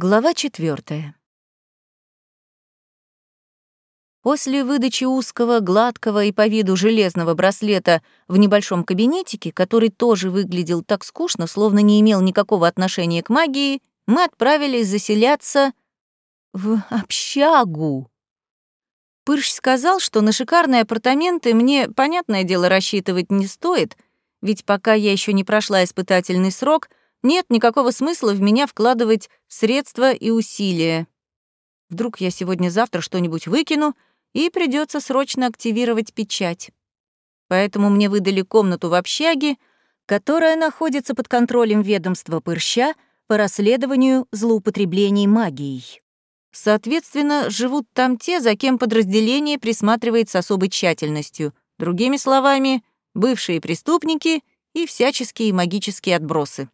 Глава четвертая. После выдачи узкого, гладкого и по виду железного браслета в небольшом кабинетике, который тоже выглядел так скучно, словно не имел никакого отношения к магии, мы отправились заселяться в общагу. Пырщ сказал, что на шикарные апартаменты мне, понятное дело, рассчитывать не стоит, ведь пока я еще не прошла испытательный срок — нет никакого смысла в меня вкладывать средства и усилия. Вдруг я сегодня-завтра что-нибудь выкину, и придется срочно активировать печать. Поэтому мне выдали комнату в общаге, которая находится под контролем ведомства Пырща по расследованию злоупотреблений магией. Соответственно, живут там те, за кем подразделение присматривает с особой тщательностью. Другими словами, бывшие преступники и всяческие магические отбросы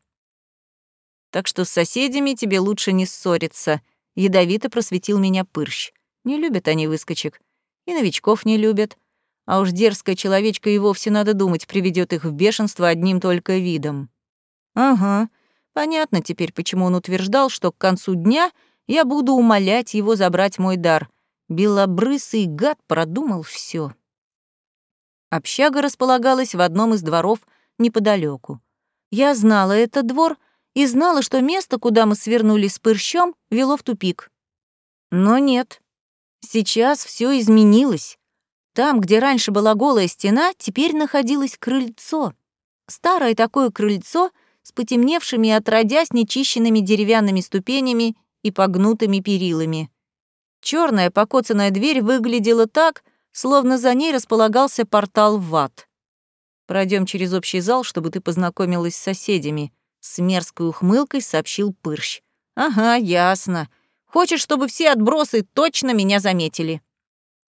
так что с соседями тебе лучше не ссориться», — ядовито просветил меня Пырщ. «Не любят они выскочек. И новичков не любят. А уж дерзкая человечка и вовсе, надо думать, приведет их в бешенство одним только видом». «Ага, понятно теперь, почему он утверждал, что к концу дня я буду умолять его забрать мой дар. Белобрысый гад продумал все. Общага располагалась в одном из дворов неподалеку. Я знала этот двор — и знала, что место, куда мы свернули с Пырщом, вело в тупик. Но нет. Сейчас все изменилось. Там, где раньше была голая стена, теперь находилось крыльцо. Старое такое крыльцо с потемневшими отродясь нечищенными деревянными ступенями и погнутыми перилами. Черная покоцанная дверь выглядела так, словно за ней располагался портал в ад. Пройдем через общий зал, чтобы ты познакомилась с соседями», с мерзкой ухмылкой сообщил Пырщ. «Ага, ясно. Хочешь, чтобы все отбросы точно меня заметили?»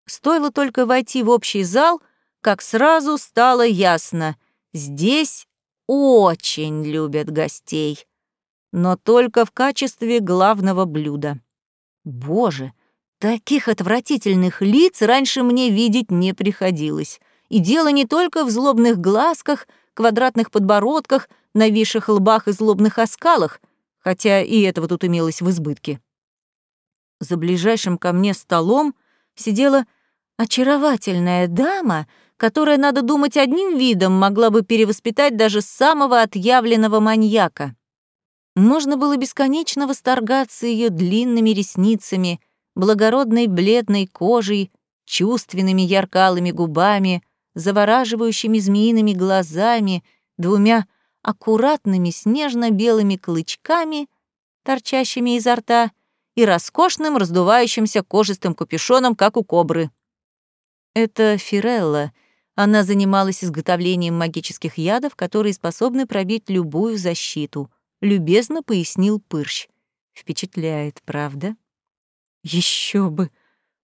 Стоило только войти в общий зал, как сразу стало ясно. Здесь очень любят гостей. Но только в качестве главного блюда. Боже, таких отвратительных лиц раньше мне видеть не приходилось. И дело не только в злобных глазках, квадратных подбородках, нависших лбах и злобных оскалах, хотя и этого тут имелось в избытке. За ближайшим ко мне столом сидела очаровательная дама, которая, надо думать, одним видом могла бы перевоспитать даже самого отъявленного маньяка. Можно было бесконечно восторгаться ее длинными ресницами, благородной бледной кожей, чувственными яркалыми губами, завораживающими змеиными глазами, двумя аккуратными снежно-белыми клычками, торчащими изо рта, и роскошным раздувающимся кожистым капюшоном, как у кобры. Это Фирелла. Она занималась изготовлением магических ядов, которые способны пробить любую защиту, любезно пояснил Пырщ. Впечатляет, правда? Еще бы,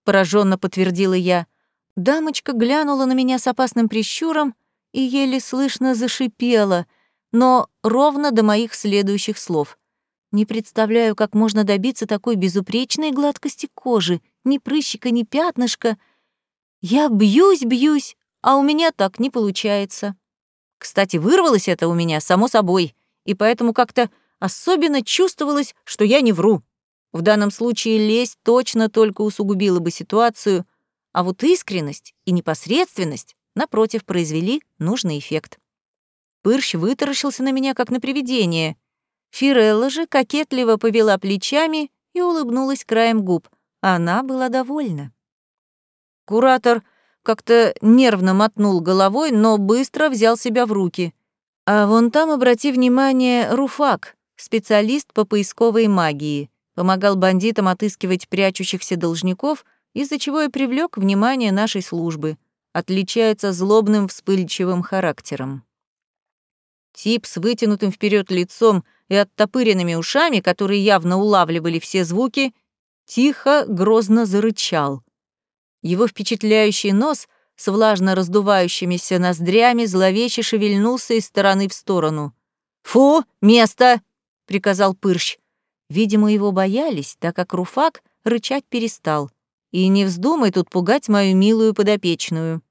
пораженно подтвердила я. Дамочка глянула на меня с опасным прищуром и еле слышно зашипела, но ровно до моих следующих слов. Не представляю, как можно добиться такой безупречной гладкости кожи, ни прыщика, ни пятнышка. Я бьюсь-бьюсь, а у меня так не получается. Кстати, вырвалось это у меня само собой, и поэтому как-то особенно чувствовалось, что я не вру. В данном случае лесть точно только усугубила бы ситуацию — а вот искренность и непосредственность, напротив, произвели нужный эффект. Пырщ вытаращился на меня, как на привидение. Фирелла же кокетливо повела плечами и улыбнулась краем губ. Она была довольна. Куратор как-то нервно мотнул головой, но быстро взял себя в руки. А вон там, обрати внимание, Руфак, специалист по поисковой магии, помогал бандитам отыскивать прячущихся должников — из-за чего и привлек внимание нашей службы, отличается злобным вспыльчивым характером. Тип с вытянутым вперед лицом и оттопыренными ушами, которые явно улавливали все звуки, тихо, грозно зарычал. Его впечатляющий нос с влажно раздувающимися ноздрями зловеще шевельнулся из стороны в сторону. «Фу, место!» — приказал Пырщ. Видимо, его боялись, так как Руфак рычать перестал. И не вздумай тут пугать мою милую подопечную».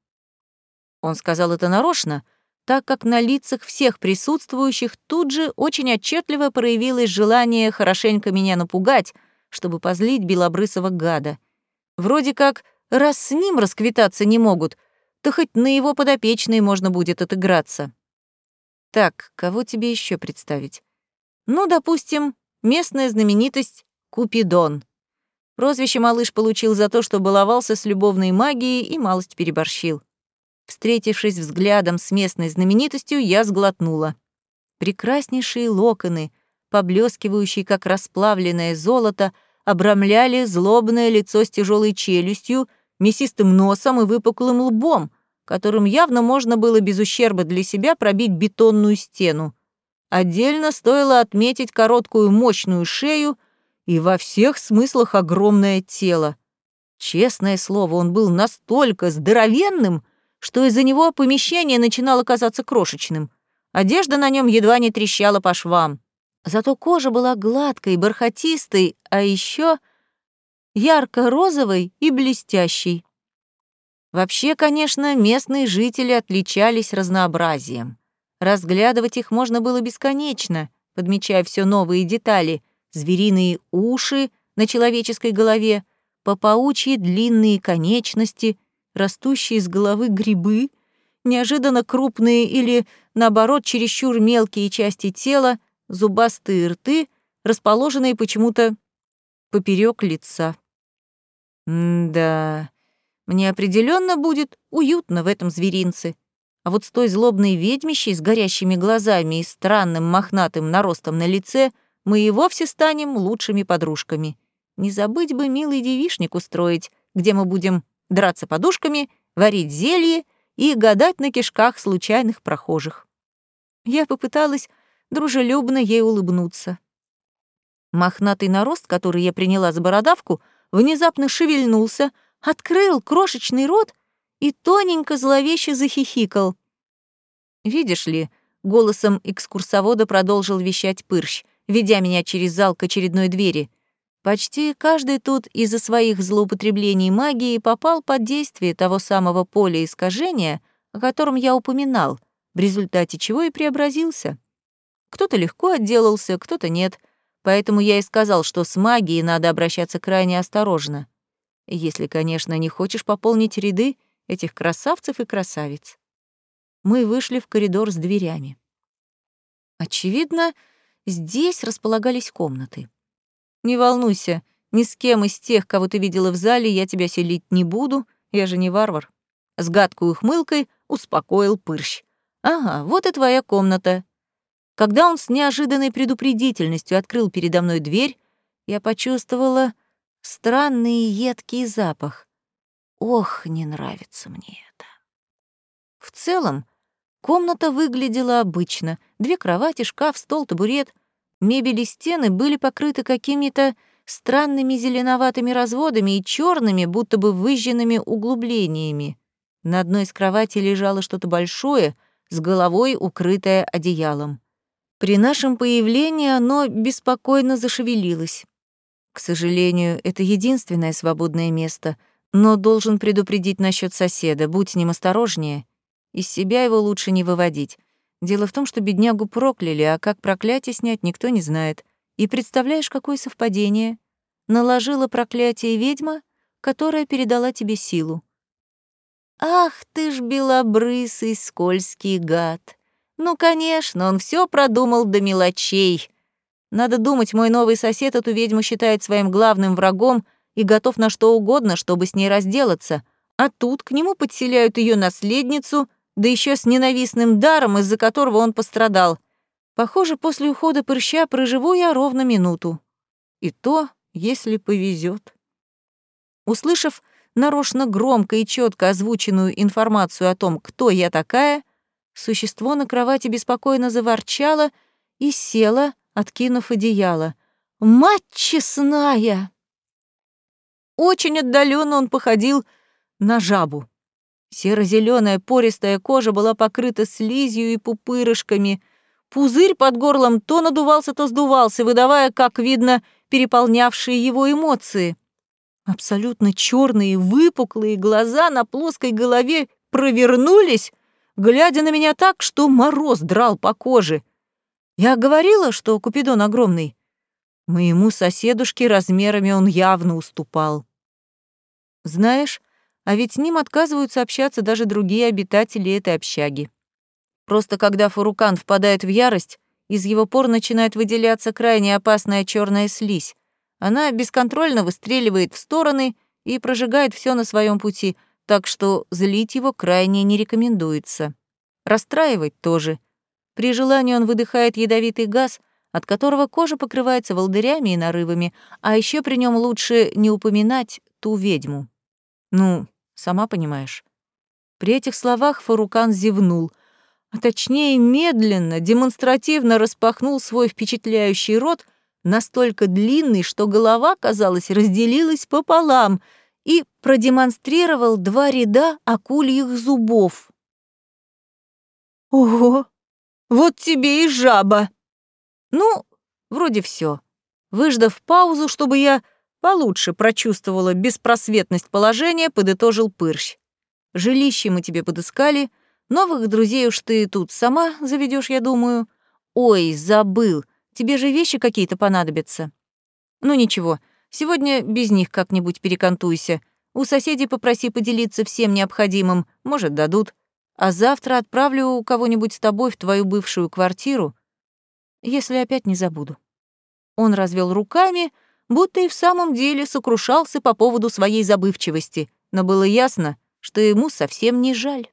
Он сказал это нарочно, так как на лицах всех присутствующих тут же очень отчетливо проявилось желание хорошенько меня напугать, чтобы позлить белобрысого гада. Вроде как, раз с ним расквитаться не могут, то хоть на его подопечные можно будет отыграться. Так, кого тебе еще представить? Ну, допустим, местная знаменитость Купидон. Прозвище малыш получил за то, что баловался с любовной магией и малость переборщил. Встретившись взглядом с местной знаменитостью, я сглотнула. Прекраснейшие локоны, поблескивающие как расплавленное золото, обрамляли злобное лицо с тяжелой челюстью, мясистым носом и выпуклым лбом, которым явно можно было без ущерба для себя пробить бетонную стену. Отдельно стоило отметить короткую мощную шею и во всех смыслах огромное тело. Честное слово, он был настолько здоровенным, что из-за него помещение начинало казаться крошечным. Одежда на нем едва не трещала по швам. Зато кожа была гладкой, бархатистой, а еще ярко-розовой и блестящей. Вообще, конечно, местные жители отличались разнообразием. Разглядывать их можно было бесконечно, подмечая все новые детали — звериные уши на человеческой голове, по паучьи длинные конечности, растущие из головы грибы, неожиданно крупные или, наоборот, чересчур мелкие части тела, зубастые рты, расположенные почему-то поперек лица. М-да, мне определенно будет уютно в этом зверинце. А вот с той злобной ведьмищей с горящими глазами и странным мохнатым наростом на лице мы и вовсе станем лучшими подружками. Не забыть бы милый девишник устроить, где мы будем драться подушками, варить зелье и гадать на кишках случайных прохожих. Я попыталась дружелюбно ей улыбнуться. Мохнатый нарост, который я приняла за бородавку, внезапно шевельнулся, открыл крошечный рот и тоненько зловеще захихикал. «Видишь ли», — голосом экскурсовода продолжил вещать Пырщ, ведя меня через зал к очередной двери, Почти каждый тут из-за своих злоупотреблений магии попал под действие того самого поля искажения, о котором я упоминал, в результате чего и преобразился. Кто-то легко отделался, кто-то нет, поэтому я и сказал, что с магией надо обращаться крайне осторожно. Если, конечно, не хочешь пополнить ряды этих красавцев и красавиц. Мы вышли в коридор с дверями. Очевидно, здесь располагались комнаты. Не волнуйся, ни с кем из тех, кого ты видела в зале, я тебя селить не буду, я же не варвар. С гадкой ухмылкой успокоил Пырщ. Ага, вот и твоя комната. Когда он с неожиданной предупредительностью открыл передо мной дверь, я почувствовала странный едкий запах. Ох, не нравится мне это. В целом, комната выглядела обычно. Две кровати, шкаф, стол, табурет — Мебель и стены были покрыты какими-то странными зеленоватыми разводами и черными, будто бы выжженными углублениями. На одной из кроватей лежало что-то большое, с головой укрытое одеялом. При нашем появлении оно беспокойно зашевелилось. К сожалению, это единственное свободное место, но должен предупредить насчет соседа, будь с ним осторожнее. Из себя его лучше не выводить. Дело в том, что беднягу прокляли, а как проклятие снять, никто не знает. И представляешь, какое совпадение? Наложила проклятие ведьма, которая передала тебе силу. Ах ты ж белобрысый скользкий гад. Ну, конечно, он все продумал до мелочей. Надо думать, мой новый сосед эту ведьму считает своим главным врагом и готов на что угодно, чтобы с ней разделаться. А тут к нему подселяют ее наследницу — да еще с ненавистным даром, из-за которого он пострадал. Похоже, после ухода прыща проживу я ровно минуту. И то, если повезет. Услышав нарочно громко и четко озвученную информацию о том, кто я такая, существо на кровати беспокойно заворчало и село, откинув одеяло. «Мать честная!» Очень отдаленно он походил на жабу. Серо-зеленая пористая кожа была покрыта слизью и пупырышками. Пузырь под горлом то надувался, то сдувался, выдавая, как видно, переполнявшие его эмоции. Абсолютно черные, выпуклые глаза на плоской голове провернулись, глядя на меня так, что мороз драл по коже. Я говорила, что Купидон огромный. Моему соседушке размерами он явно уступал. Знаешь, а ведь с ним отказываются общаться даже другие обитатели этой общаги. Просто когда Фурукан впадает в ярость, из его пор начинает выделяться крайне опасная черная слизь. Она бесконтрольно выстреливает в стороны и прожигает все на своем пути, так что злить его крайне не рекомендуется. Расстраивать тоже. При желании он выдыхает ядовитый газ, от которого кожа покрывается волдырями и нарывами, а еще при нем лучше не упоминать ту ведьму. Ну, сама понимаешь. При этих словах Фарукан зевнул, а точнее медленно, демонстративно распахнул свой впечатляющий рот, настолько длинный, что голова, казалось, разделилась пополам, и продемонстрировал два ряда акульих зубов. «Ого! Вот тебе и жаба!» Ну, вроде все. Выждав паузу, чтобы я получше прочувствовала беспросветность положения, подытожил Пырщ. Жилище мы тебе подыскали, новых друзей уж ты тут сама заведешь, я думаю. Ой, забыл, тебе же вещи какие-то понадобятся. Ну ничего, сегодня без них как-нибудь перекантуйся. У соседей попроси поделиться всем необходимым, может, дадут. А завтра отправлю кого-нибудь с тобой в твою бывшую квартиру, если опять не забуду. Он развел руками, будто и в самом деле сокрушался по поводу своей забывчивости, но было ясно, что ему совсем не жаль.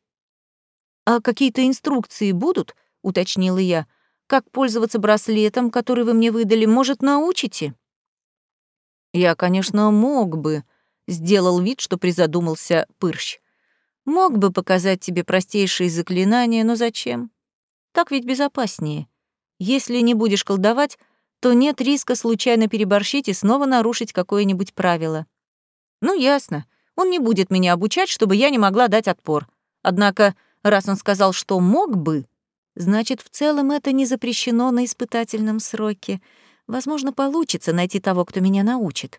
«А какие-то инструкции будут?» — уточнила я. «Как пользоваться браслетом, который вы мне выдали, может, научите?» «Я, конечно, мог бы», — сделал вид, что призадумался Пырщ. «Мог бы показать тебе простейшие заклинания, но зачем? Так ведь безопаснее. Если не будешь колдовать, то нет риска случайно переборщить и снова нарушить какое-нибудь правило. Ну, ясно. Он не будет меня обучать, чтобы я не могла дать отпор. Однако, раз он сказал, что мог бы, значит, в целом это не запрещено на испытательном сроке. Возможно, получится найти того, кто меня научит.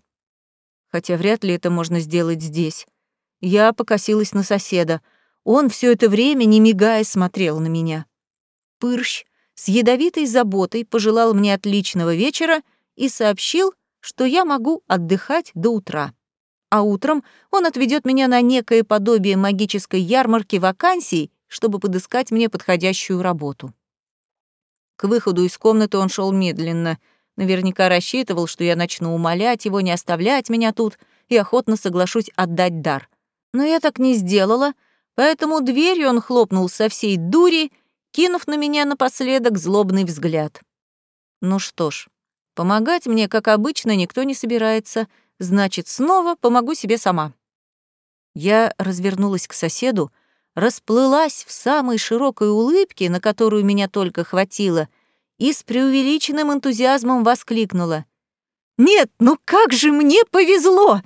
Хотя вряд ли это можно сделать здесь. Я покосилась на соседа. Он все это время, не мигая, смотрел на меня. Пырщ с ядовитой заботой пожелал мне отличного вечера и сообщил, что я могу отдыхать до утра. А утром он отведет меня на некое подобие магической ярмарки вакансий, чтобы подыскать мне подходящую работу. К выходу из комнаты он шел медленно. Наверняка рассчитывал, что я начну умолять его не оставлять меня тут и охотно соглашусь отдать дар. Но я так не сделала, поэтому дверью он хлопнул со всей дури — кинув на меня напоследок злобный взгляд. Ну что ж, помогать мне, как обычно, никто не собирается, значит, снова помогу себе сама. Я развернулась к соседу, расплылась в самой широкой улыбке, на которую меня только хватило, и с преувеличенным энтузиазмом воскликнула. «Нет, ну как же мне повезло!»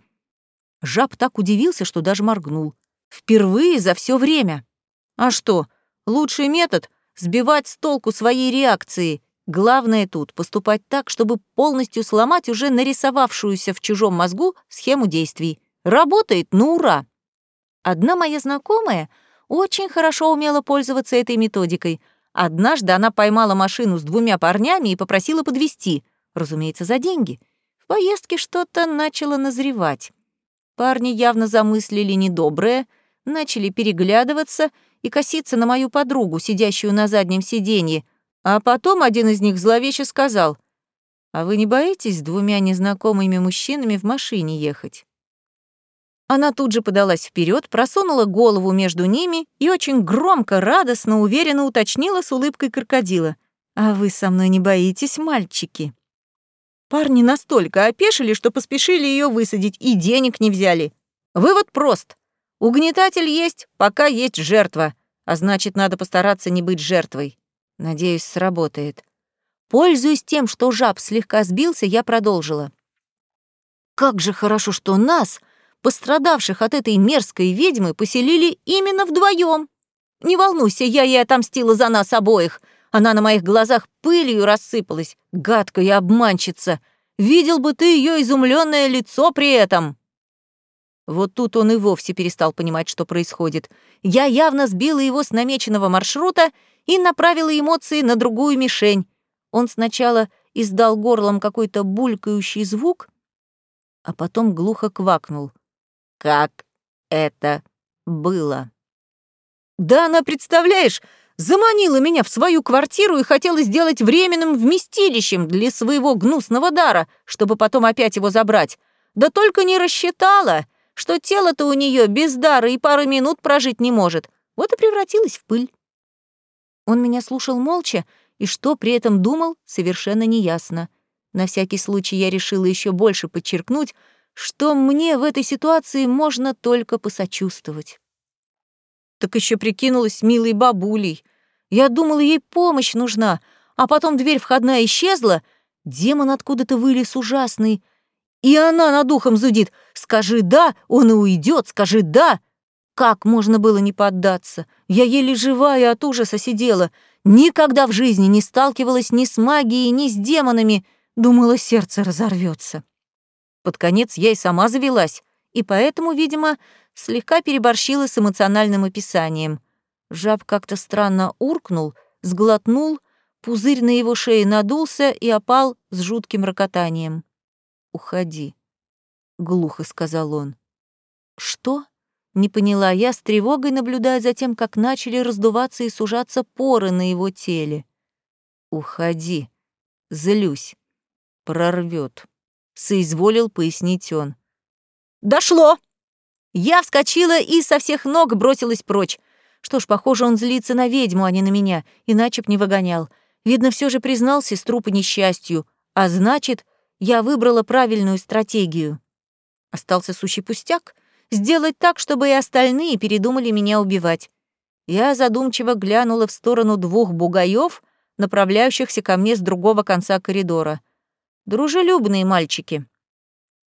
Жаб так удивился, что даже моргнул. Впервые за все время. А что, лучший метод сбивать с толку своей реакции. Главное тут поступать так, чтобы полностью сломать уже нарисовавшуюся в чужом мозгу схему действий. Работает на ура. Одна моя знакомая очень хорошо умела пользоваться этой методикой. Однажды она поймала машину с двумя парнями и попросила подвести, разумеется, за деньги. В поездке что-то начало назревать. Парни явно замыслили недоброе, начали переглядываться — и коситься на мою подругу, сидящую на заднем сиденье, а потом один из них зловеще сказал, «А вы не боитесь с двумя незнакомыми мужчинами в машине ехать?» Она тут же подалась вперед, просунула голову между ними и очень громко, радостно, уверенно уточнила с улыбкой крокодила. «А вы со мной не боитесь, мальчики?» Парни настолько опешили, что поспешили ее высадить и денег не взяли. Вывод прост. Угнетатель есть, пока есть жертва, а значит, надо постараться не быть жертвой. Надеюсь, сработает. Пользуясь тем, что жаб слегка сбился, я продолжила. Как же хорошо, что нас, пострадавших от этой мерзкой ведьмы, поселили именно вдвоем. Не волнуйся, я ей отомстила за нас обоих. Она на моих глазах пылью рассыпалась, гадкая обманщица. Видел бы ты ее изумленное лицо при этом. Вот тут он и вовсе перестал понимать, что происходит. Я явно сбила его с намеченного маршрута и направила эмоции на другую мишень. Он сначала издал горлом какой-то булькающий звук, а потом глухо квакнул. «Как это было?» «Да она, представляешь, заманила меня в свою квартиру и хотела сделать временным вместилищем для своего гнусного дара, чтобы потом опять его забрать. Да только не рассчитала, что тело-то у нее без дара и пары минут прожить не может. Вот и превратилась в пыль. Он меня слушал молча, и что при этом думал, совершенно неясно. На всякий случай я решила еще больше подчеркнуть, что мне в этой ситуации можно только посочувствовать. Так еще прикинулась милой бабулей. Я думала, ей помощь нужна, а потом дверь входная исчезла, демон откуда-то вылез ужасный, и она над ухом зудит «Скажи «да», он и уйдет, скажи «да». Как можно было не поддаться? Я еле живая от ужаса сидела. Никогда в жизни не сталкивалась ни с магией, ни с демонами. Думала, сердце разорвется. Под конец я и сама завелась, и поэтому, видимо, слегка переборщила с эмоциональным описанием. Жаб как-то странно уркнул, сглотнул, пузырь на его шее надулся и опал с жутким рокотанием. «Уходи», — глухо сказал он. «Что?» — не поняла я, с тревогой наблюдая за тем, как начали раздуваться и сужаться поры на его теле. «Уходи. Злюсь. Прорвет», — соизволил пояснить он. «Дошло!» Я вскочила и со всех ног бросилась прочь. Что ж, похоже, он злится на ведьму, а не на меня, иначе б не выгонял. Видно, все же признал сестру по несчастью, а значит, я выбрала правильную стратегию. Остался сущий пустяк — сделать так, чтобы и остальные передумали меня убивать. Я задумчиво глянула в сторону двух бугаев, направляющихся ко мне с другого конца коридора. Дружелюбные мальчики.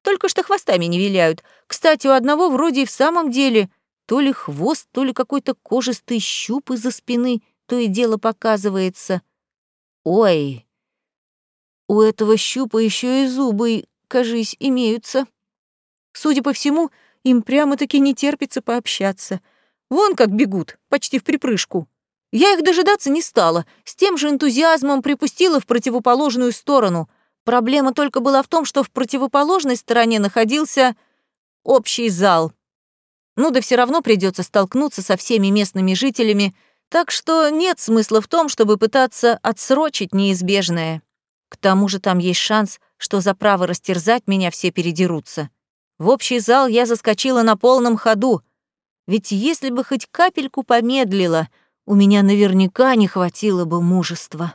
Только что хвостами не виляют. Кстати, у одного вроде и в самом деле то ли хвост, то ли какой-то кожистый щуп из-за спины, то и дело показывается. Ой, у этого щупа еще и зубы, кажись, имеются. Судя по всему, им прямо-таки не терпится пообщаться. Вон как бегут, почти в припрыжку. Я их дожидаться не стала, с тем же энтузиазмом припустила в противоположную сторону — Проблема только была в том, что в противоположной стороне находился общий зал. Ну да все равно придется столкнуться со всеми местными жителями, так что нет смысла в том, чтобы пытаться отсрочить неизбежное. К тому же там есть шанс, что за право растерзать меня все передерутся. В общий зал я заскочила на полном ходу, ведь если бы хоть капельку помедлила, у меня наверняка не хватило бы мужества.